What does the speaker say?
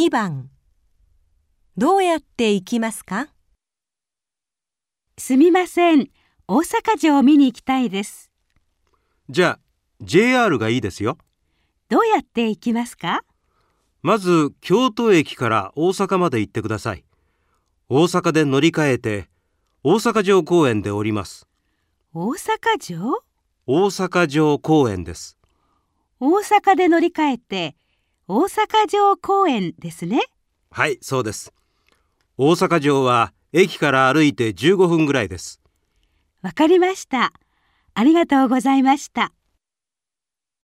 2番どうやって行きますか？すみません。大阪城を見に行きたいです。じゃあ JR がいいですよ。どうやって行きますか？まず京都駅から大阪まで行ってください。大阪で乗り換えて大阪城公園で降ります。大阪城？大阪城公園です。大阪で乗り換えて大阪城公園ですね。はい、そうです。大阪城は駅から歩いて15分ぐらいです。わかりました。ありがとうございました。